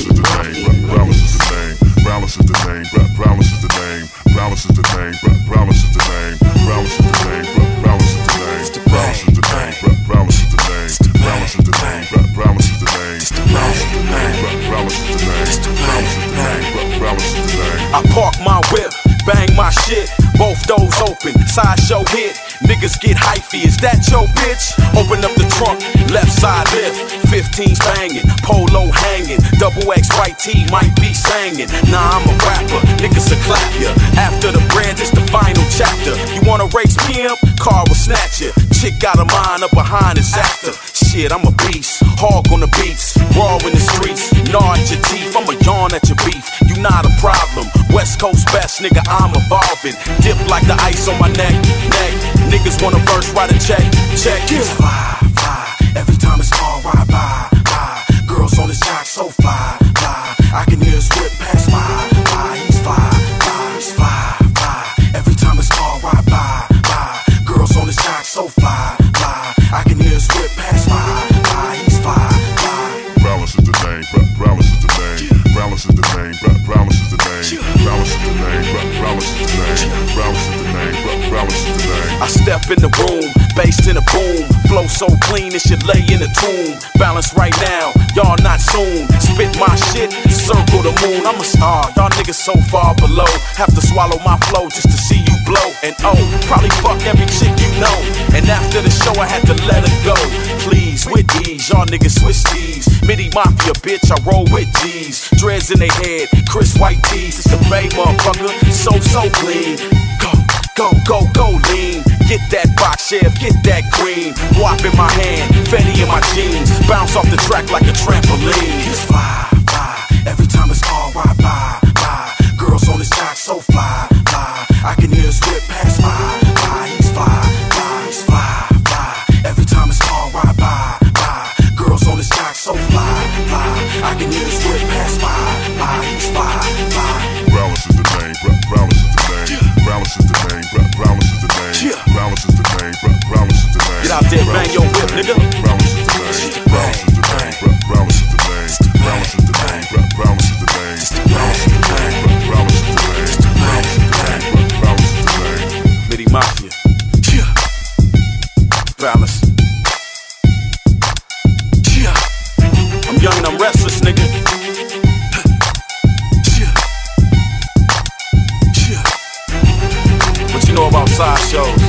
Balance is the name. Balance is the name. Balance is the name. Balance is the name. Balance is the name. Balance is the name. Balance is the name. Balance is the name. Balance is the name. Balance is the name. Balance is the name. Balance is the name. Balance is the name. Balance is the name. Balance is the name. Balance is the name. I park my whip, bang my shit, both doors open, sideshow hit. Niggas get hyphy, is that your bitch? Open up the trunk, left side lift, 15's banging, polo hanging, double X white tee might be singing. Nah, I'm a rapper, niggas will clap ya. After the brand, it's the final chapter. You wanna race pimp? Car will snatch ya. Chick got a mind up behind his after. Shit, I'm a beast, hog on the beats, raw in the streets, gnaw at your teeth. I'm a yawn at your beef. You not a problem. West Coast best, nigga, I'm evolving. Dip like the ice on my neck, neck. Niggas wanna burst, write a check, check. Yeah. Fly, fly. Every time it's all right by, by. Girls on his jock so I step in the room, bass in a boom. Flow so clean, it should lay in a tomb. Balance right now, y'all not soon. Spit my shit, circle the moon. I'm a star, y'all niggas so far below. Have to swallow my flow just to see you blow. And oh, probably fuck every chick you know. And after the show, I had to let her go. Please, with these, y'all niggas switch these. Midi Mafia, bitch, I roll with G's. Dreads in they head, Chris White tees. It's the Bay motherfucker, so, so clean. Go, go, go, go lean. Get that box chef, get that green. Wop in my hand, Fetty in my jeans. Bounce off the track like a trampoline. He's fly, fly. Every time it's all right by, by. Girls on his jock so fly, fly. I can hear his name. Balance is the name. Balance is the name. Get out there, bang your whip, nigga. Balance is the name. Balance is the name. Balance is the name. Balance is the name. Balance is the name. Balance is the name. Balance is the name. Balance is the name. Balance is the name. Midi Mafia. Yeah. Balance. Yeah. I'm young and I'm restless, nigga. live shows.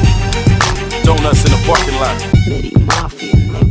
Donuts in the parking lot. Midi Mafia, nigga.